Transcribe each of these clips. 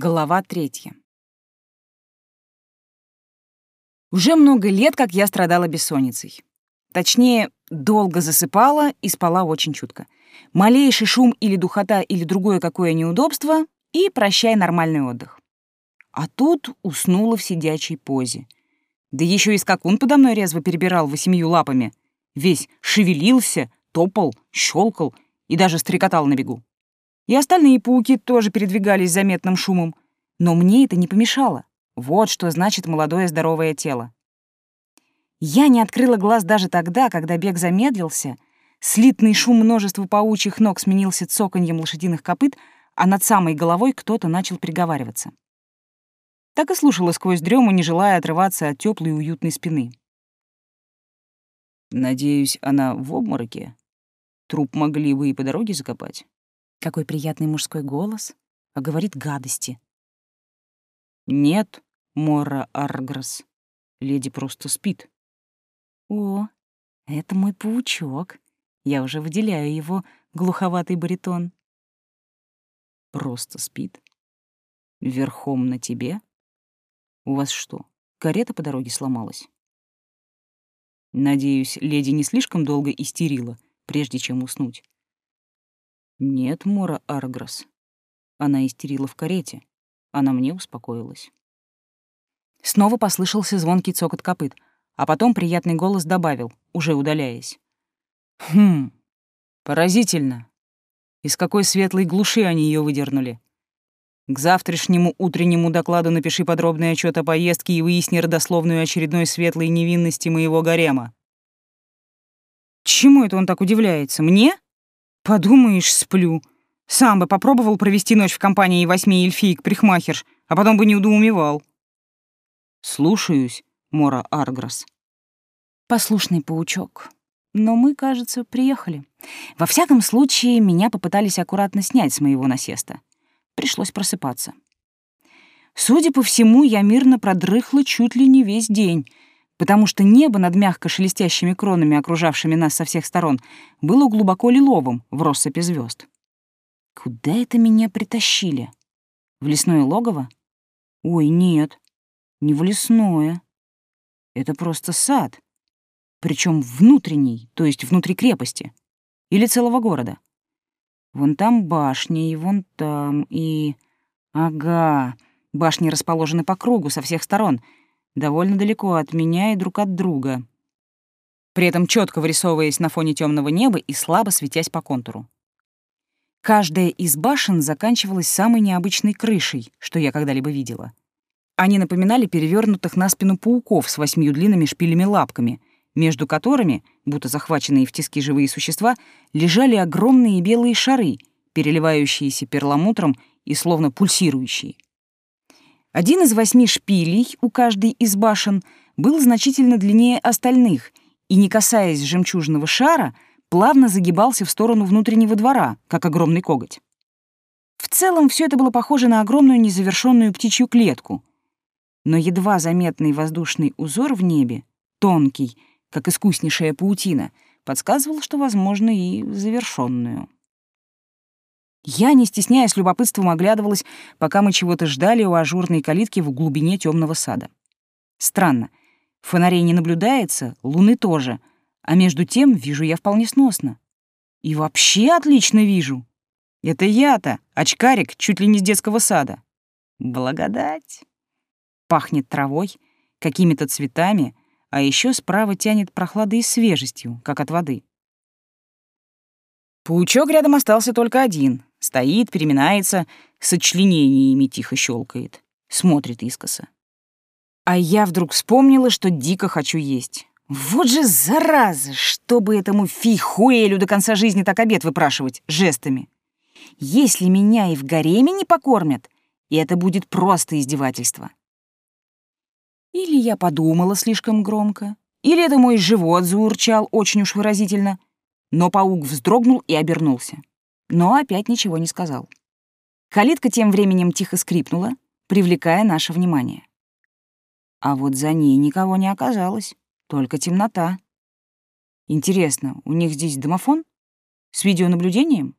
Глава третья. Уже много лет, как я страдала бессонницей. Точнее, долго засыпала и спала очень чутко. Малейший шум или духота или другое какое неудобство — и прощай нормальный отдых. А тут уснула в сидячей позе. Да еще и скакун подо мной резво перебирал восемью лапами. Весь шевелился, топал, щелкал и даже стрекотал на бегу. И остальные пауки тоже передвигались заметным шумом. Но мне это не помешало. Вот что значит молодое здоровое тело. Я не открыла глаз даже тогда, когда бег замедлился, слитный шум множества паучьих ног сменился цоканьем лошадиных копыт, а над самой головой кто-то начал приговариваться. Так и слушала сквозь дрему, не желая отрываться от теплой и уютной спины. «Надеюсь, она в обмороке? Труп могли бы и по дороге закопать?» Какой приятный мужской голос, а говорит гадости. Нет, Мора Аргрос. Леди просто спит. О, это мой паучок. Я уже выделяю его глуховатый баритон. Просто спит? Верхом на тебе? У вас что, карета по дороге сломалась? Надеюсь, леди не слишком долго истерила, прежде чем уснуть. Нет, Мора Аргрос. Она истерила в карете. Она мне успокоилась. Снова послышался звонкий цокот копыт, а потом приятный голос добавил, уже удаляясь. «Хм, поразительно. Из какой светлой глуши они ее выдернули? К завтрашнему утреннему докладу напиши подробный отчет о поездке и выясни родословную очередной светлой невинности моего гарема». «Чему это он так удивляется? Мне?» Подумаешь, сплю. Сам бы попробовал провести ночь в компании восьми эльфиек-прихмахерш, а потом бы не удоумевал. Слушаюсь, Мора Аргрос. Послушный паучок. Но мы, кажется, приехали. Во всяком случае, меня попытались аккуратно снять с моего насеста. Пришлось просыпаться. Судя по всему, я мирно продрыхла чуть ли не весь день — потому что небо над мягко шелестящими кронами, окружавшими нас со всех сторон, было глубоко лиловым в россыпи звезд. Куда это меня притащили? В лесное логово? Ой, нет, не в лесное. Это просто сад. Причем внутренний, то есть внутри крепости. Или целого города. Вон там башня, и вон там, и... Ага, башни расположены по кругу со всех сторон — довольно далеко от меня и друг от друга, при этом четко вырисовываясь на фоне темного неба и слабо светясь по контуру. Каждая из башен заканчивалась самой необычной крышей, что я когда-либо видела. Они напоминали перевернутых на спину пауков с восьмью длинными шпилями-лапками, между которыми, будто захваченные в тиски живые существа, лежали огромные белые шары, переливающиеся перламутром и словно пульсирующие. Один из восьми шпилей у каждой из башен был значительно длиннее остальных и, не касаясь жемчужного шара, плавно загибался в сторону внутреннего двора, как огромный коготь. В целом все это было похоже на огромную незавершенную птичью клетку. Но едва заметный воздушный узор в небе, тонкий, как искуснейшая паутина, подсказывал, что, возможно, и завершенную. Я, не стесняясь любопытством, оглядывалась, пока мы чего-то ждали у ажурной калитки в глубине темного сада. Странно. Фонарей не наблюдается, луны тоже, а между тем вижу я вполне сносно. И вообще отлично вижу. Это я-то, очкарик, чуть ли не с детского сада. Благодать. Пахнет травой, какими-то цветами, а еще справа тянет прохладой и свежестью, как от воды. Паучок рядом остался только один, Стоит, переминается, сочленениями тихо щелкает, смотрит искоса. А я вдруг вспомнила, что дико хочу есть. Вот же зараза, чтобы этому фихуэлю до конца жизни так обед выпрашивать жестами. Если меня и в гареме не покормят, это будет просто издевательство. Или я подумала слишком громко, или это мой живот заурчал очень уж выразительно, но паук вздрогнул и обернулся но опять ничего не сказал. Калитка тем временем тихо скрипнула, привлекая наше внимание. А вот за ней никого не оказалось, только темнота. Интересно, у них здесь домофон? С видеонаблюдением?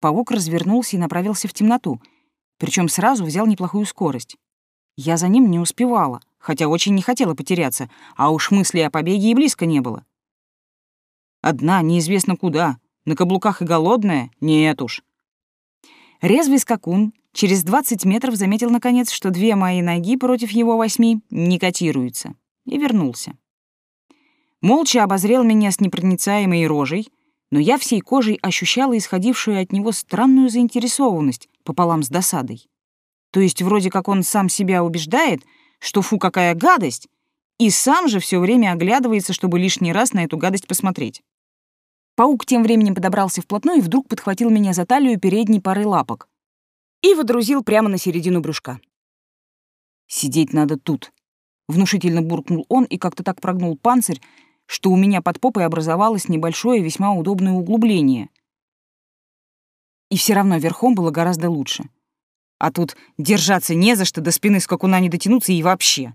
Паук развернулся и направился в темноту. причем сразу взял неплохую скорость. Я за ним не успевала, хотя очень не хотела потеряться, а уж мысли о побеге и близко не было. Одна, неизвестно куда, на каблуках и голодная? Нет уж. Резвый скакун через 20 метров заметил, наконец, что две мои ноги против его восьми не котируются, и вернулся. Молча обозрел меня с непроницаемой рожей, но я всей кожей ощущала исходившую от него странную заинтересованность пополам с досадой. То есть вроде как он сам себя убеждает, что фу, какая гадость, и сам же все время оглядывается, чтобы лишний раз на эту гадость посмотреть. Паук тем временем подобрался вплотную и вдруг подхватил меня за талию передней парой лапок и водрузил прямо на середину брюшка. «Сидеть надо тут», — внушительно буркнул он и как-то так прогнул панцирь, что у меня под попой образовалось небольшое весьма удобное углубление. И все равно верхом было гораздо лучше. А тут держаться не за что, до спины скакуна не дотянуться и вообще.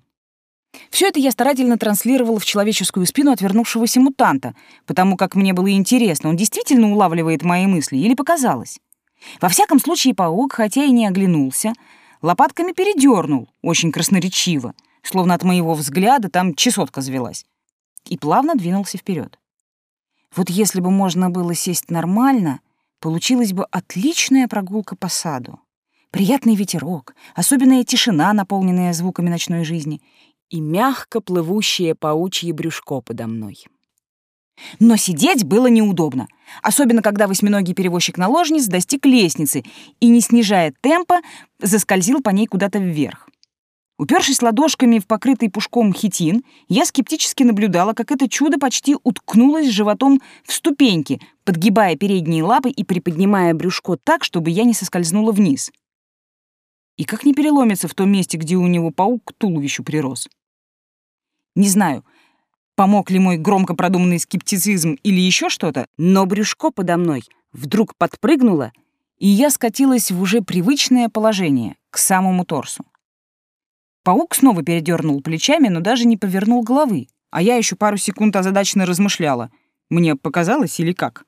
Все это я старательно транслировала в человеческую спину отвернувшегося мутанта, потому как мне было интересно, он действительно улавливает мои мысли или показалось. Во всяком случае, паук, хотя и не оглянулся, лопатками передернул, очень красноречиво, словно от моего взгляда там чесотка завелась и плавно двинулся вперед. Вот если бы можно было сесть нормально, получилась бы отличная прогулка по саду. Приятный ветерок, особенная тишина, наполненная звуками ночной жизни, и мягко плывущее паучье брюшко подо мной. Но сидеть было неудобно, особенно когда восьминогий перевозчик-наложниц достиг лестницы и, не снижая темпа, заскользил по ней куда-то вверх. Упершись ладошками в покрытый пушком хитин, я скептически наблюдала, как это чудо почти уткнулось животом в ступеньки, подгибая передние лапы и приподнимая брюшко так, чтобы я не соскользнула вниз. И как не переломится в том месте, где у него паук к туловищу прирос. Не знаю, помог ли мой громко продуманный скептицизм или еще что-то, но брюшко подо мной вдруг подпрыгнуло, и я скатилась в уже привычное положение, к самому торсу. Паук снова передернул плечами, но даже не повернул головы, а я еще пару секунд озадаченно размышляла. Мне показалось или как?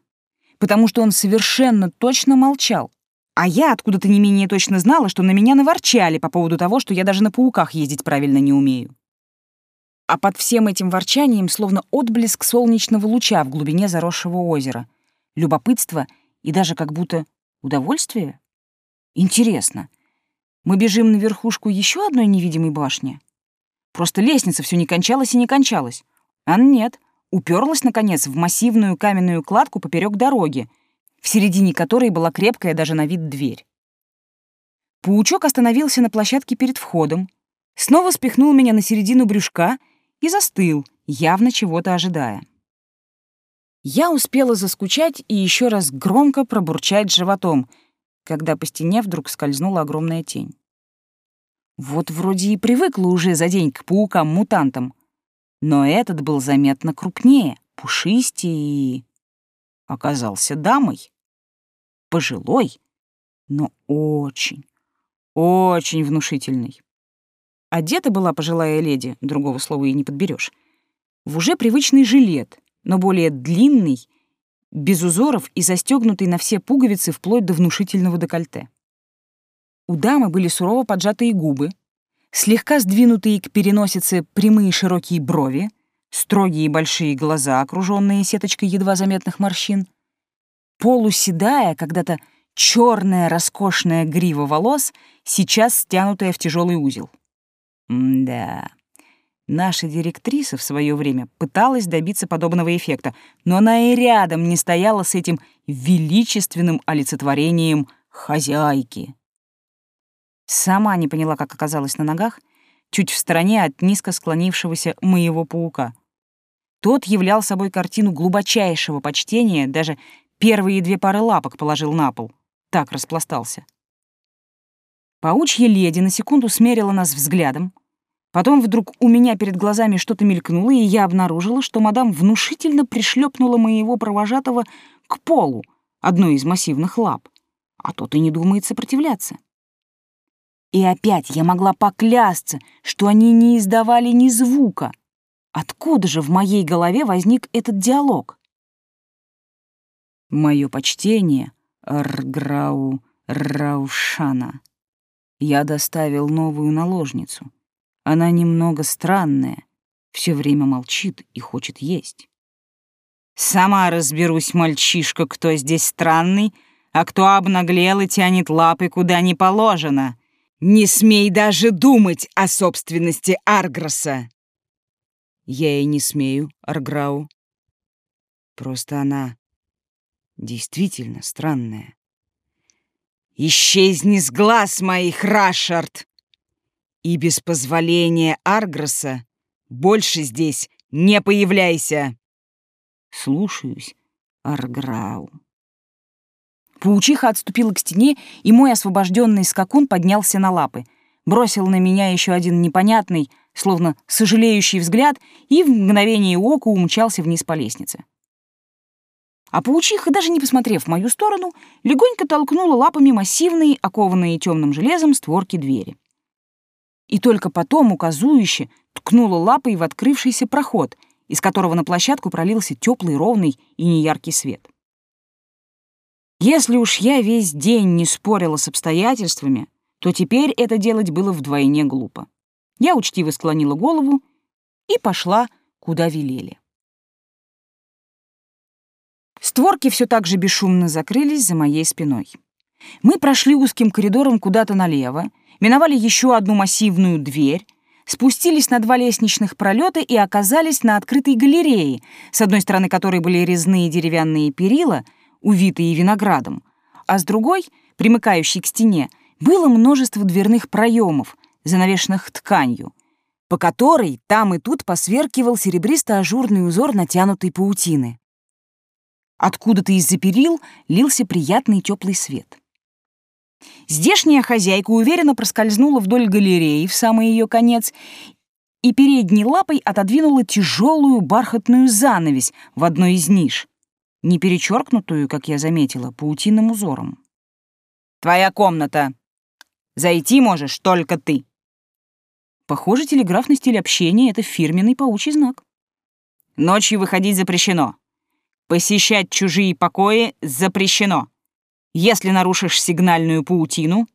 Потому что он совершенно точно молчал. А я откуда-то не менее точно знала, что на меня наворчали по поводу того, что я даже на пауках ездить правильно не умею. А под всем этим ворчанием словно отблеск солнечного луча в глубине заросшего озера. Любопытство и даже как будто удовольствие. Интересно, мы бежим на верхушку еще одной невидимой башни? Просто лестница все не кончалась и не кончалась. А нет, уперлась, наконец, в массивную каменную кладку поперек дороги, в середине которой была крепкая даже на вид дверь. Паучок остановился на площадке перед входом, снова спихнул меня на середину брюшка и застыл, явно чего-то ожидая. Я успела заскучать и еще раз громко пробурчать животом — когда по стене вдруг скользнула огромная тень. Вот вроде и привыкла уже за день к паукам-мутантам, но этот был заметно крупнее, пушистее и... оказался дамой. Пожилой, но очень, очень внушительный. Одета была пожилая леди, другого слова и не подберешь, в уже привычный жилет, но более длинный без узоров и застегнутый на все пуговицы вплоть до внушительного декольте. У дамы были сурово поджатые губы, слегка сдвинутые к переносице прямые широкие брови, строгие большие глаза, окруженные сеточкой едва заметных морщин, полуседая, когда-то черная роскошная грива волос, сейчас стянутая в тяжелый узел. Да. Наша директриса в свое время пыталась добиться подобного эффекта, но она и рядом не стояла с этим величественным олицетворением хозяйки. Сама не поняла, как оказалась на ногах, чуть в стороне от низко склонившегося моего паука. Тот являл собой картину глубочайшего почтения, даже первые две пары лапок положил на пол. Так распластался. Паучья леди на секунду смерила нас взглядом, Потом вдруг у меня перед глазами что-то мелькнуло, и я обнаружила, что мадам внушительно пришлепнула моего провожатого к полу одной из массивных лап, а тот и не думает сопротивляться. И опять я могла поклясться, что они не издавали ни звука. Откуда же в моей голове возник этот диалог? Мое почтение, Рграу Раушана. Я доставил новую наложницу. Она немного странная, все время молчит и хочет есть. Сама разберусь, мальчишка, кто здесь странный, а кто обнаглел и тянет лапы куда не положено. Не смей даже думать о собственности Аргроса. Я и не смею, Арграу. Просто она действительно странная. «Исчезни с глаз моих, Рашард! И без позволения Аргроса больше здесь не появляйся!» «Слушаюсь, Арграу». Паучиха отступила к стене, и мой освобожденный скакун поднялся на лапы, бросил на меня еще один непонятный, словно сожалеющий взгляд, и в мгновение ока умчался вниз по лестнице. А паучиха, даже не посмотрев в мою сторону, легонько толкнула лапами массивные, окованные темным железом створки двери. И только потом указующе ткнула лапой в открывшийся проход, из которого на площадку пролился теплый, ровный и неяркий свет. Если уж я весь день не спорила с обстоятельствами, то теперь это делать было вдвойне глупо. Я учтиво склонила голову и пошла, куда велели. Створки все так же бесшумно закрылись за моей спиной. Мы прошли узким коридором куда-то налево, миновали еще одну массивную дверь, спустились на два лестничных пролета и оказались на открытой галерее, с одной стороны которой были резные деревянные перила, увитые виноградом, а с другой, примыкающей к стене, было множество дверных проемов, занавешенных тканью, по которой там и тут посверкивал серебристо-ажурный узор натянутой паутины. Откуда-то из-за перил лился приятный теплый свет. Здешняя хозяйка уверенно проскользнула вдоль галереи в самый ее конец и передней лапой отодвинула тяжелую бархатную занавесь в одной из ниш, не перечеркнутую, как я заметила, паутинным узором. «Твоя комната. Зайти можешь только ты». Похоже, телеграфный стиль общения — это фирменный паучий знак. «Ночью выходить запрещено. Посещать чужие покои запрещено. Если нарушишь сигнальную паутину...»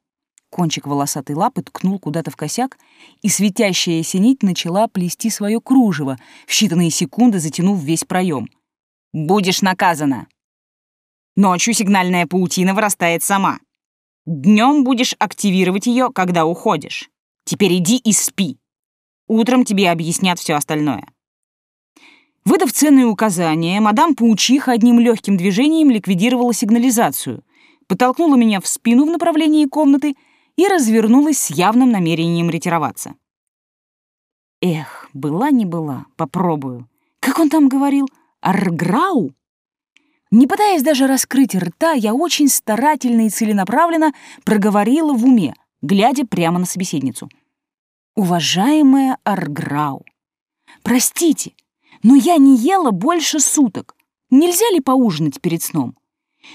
Кончик волосатой лапы ткнул куда-то в косяк, и светящаяся нить начала плести свое кружево, в считанные секунды затянув весь проем. «Будешь наказана!» Ночью сигнальная паутина вырастает сама. Днем будешь активировать ее, когда уходишь. Теперь иди и спи. Утром тебе объяснят все остальное. Выдав ценные указания, мадам Паучиха одним легким движением ликвидировала сигнализацию, подтолкнула меня в спину в направлении комнаты и развернулась с явным намерением ретироваться. Эх, была не была, попробую. Как он там говорил? Арграу? Не пытаясь даже раскрыть рта, я очень старательно и целенаправленно проговорила в уме, глядя прямо на собеседницу. «Уважаемая Арграу, простите, но я не ела больше суток. Нельзя ли поужинать перед сном?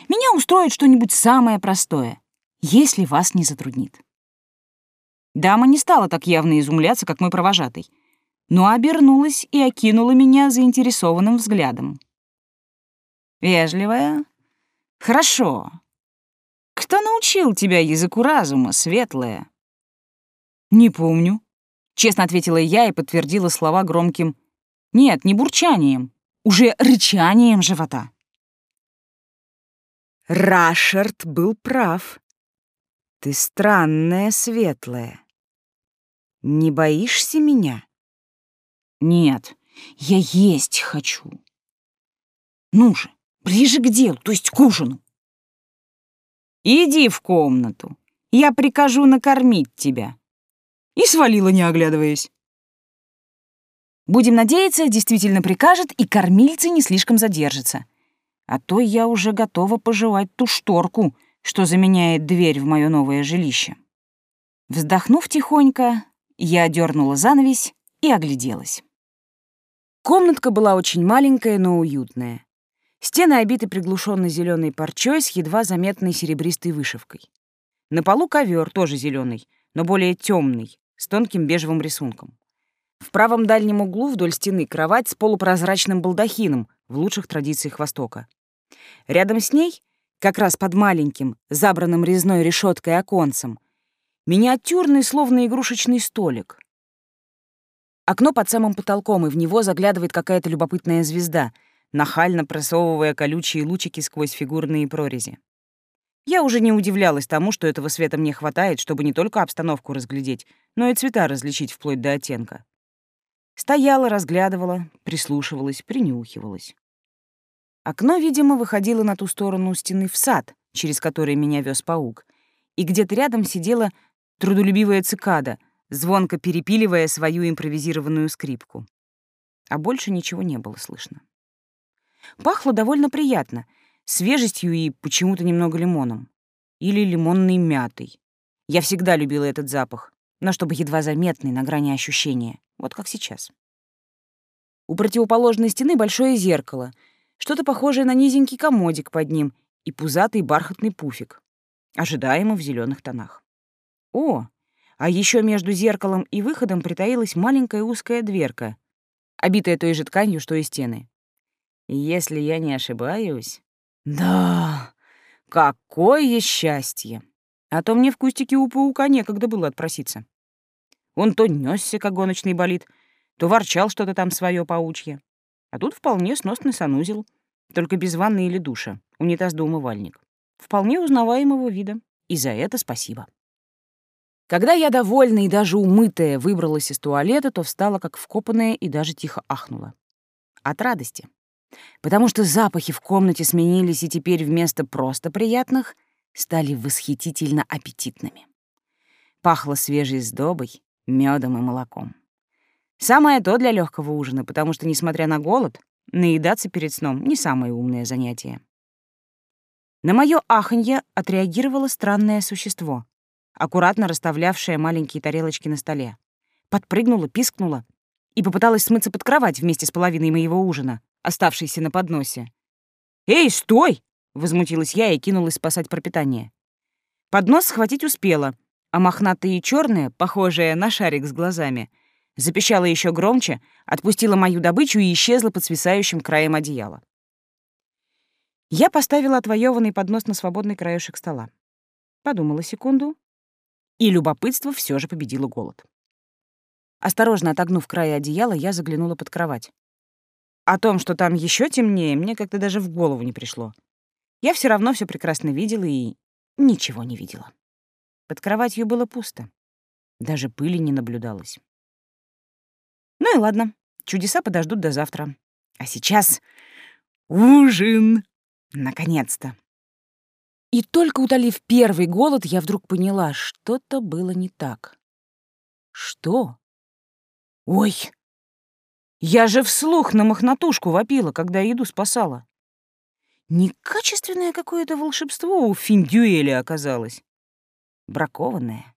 Меня устроит что-нибудь самое простое, если вас не затруднит. Дама не стала так явно изумляться, как мой провожатый, но обернулась и окинула меня заинтересованным взглядом. «Вежливая? Хорошо. Кто научил тебя языку разума, светлая?» «Не помню», — честно ответила я и подтвердила слова громким нет, не бурчанием, уже рычанием живота. Рашард был прав. Ты странная, светлая. Не боишься меня? Нет, я есть хочу. Ну же, ближе к делу, то есть к ужину. Иди в комнату, я прикажу накормить тебя. И свалила, не оглядываясь. Будем надеяться, действительно прикажет, и кормильцы не слишком задержатся. А то я уже готова пожевать ту шторку, что заменяет дверь в мое новое жилище. Вздохнув тихонько, я дернула занавесь и огляделась. Комнатка была очень маленькая, но уютная. Стены обиты приглушенно зеленой парчой с едва заметной серебристой вышивкой. На полу ковер тоже зеленый, но более темный, с тонким бежевым рисунком. В правом дальнем углу вдоль стены кровать с полупрозрачным балдахином в лучших традициях Востока. Рядом с ней, как раз под маленьким, забранным резной решеткой оконцем, Миниатюрный, словно игрушечный столик. Окно под самым потолком, и в него заглядывает какая-то любопытная звезда, нахально просовывая колючие лучики сквозь фигурные прорези. Я уже не удивлялась тому, что этого света мне хватает, чтобы не только обстановку разглядеть, но и цвета различить вплоть до оттенка. Стояла, разглядывала, прислушивалась, принюхивалась. Окно, видимо, выходило на ту сторону стены в сад, через который меня вез паук, и где-то рядом сидела трудолюбивая цикада, звонко перепиливая свою импровизированную скрипку. А больше ничего не было слышно. Пахло довольно приятно, свежестью и почему-то немного лимоном. Или лимонной мятой. Я всегда любила этот запах, но чтобы едва заметный, на грани ощущения, вот как сейчас. У противоположной стены большое зеркало, что-то похожее на низенький комодик под ним и пузатый бархатный пуфик, ожидаемо в зеленых тонах. О, а еще между зеркалом и выходом притаилась маленькая узкая дверка, обитая той же тканью, что и стены. Если я не ошибаюсь... Да, какое счастье! А то мне в кустике у паука некогда было отпроситься. Он то нёсся, как гоночный болид, то ворчал что-то там свое паучье. А тут вполне сносный санузел, только без ванны или душа, унитаз да умывальник. Вполне узнаваемого вида. И за это спасибо. Когда я, довольная и даже умытая, выбралась из туалета, то встала как вкопанная и даже тихо ахнула. От радости. Потому что запахи в комнате сменились, и теперь вместо просто приятных стали восхитительно аппетитными. Пахло свежей сдобой, медом и молоком. Самое то для легкого ужина, потому что, несмотря на голод, наедаться перед сном — не самое умное занятие. На мое аханье отреагировало странное существо, аккуратно расставлявшее маленькие тарелочки на столе. Подпрыгнула, пискнула и попыталась смыться под кровать вместе с половиной моего ужина, оставшейся на подносе. «Эй, стой!» — возмутилась я и кинулась спасать пропитание. Поднос схватить успела, а мохнатая и черная, похожая на шарик с глазами, запищала еще громче, отпустила мою добычу и исчезла под свисающим краем одеяла. Я поставила отвоеванный поднос на свободный краешек стола. Подумала секунду, и любопытство все же победило голод. Осторожно отогнув край одеяла, я заглянула под кровать. О том, что там еще темнее, мне как-то даже в голову не пришло. Я все равно все прекрасно видела и ничего не видела. Под кроватью было пусто. Даже пыли не наблюдалось. Ну и ладно, чудеса подождут до завтра. А сейчас ужин! Наконец-то. И только утолив первый голод, я вдруг поняла, что-то было не так. Что? Ой! Я же вслух на мохнатушку вопила, когда еду спасала. Некачественное какое-то волшебство у Финдюэля оказалось. Бракованное,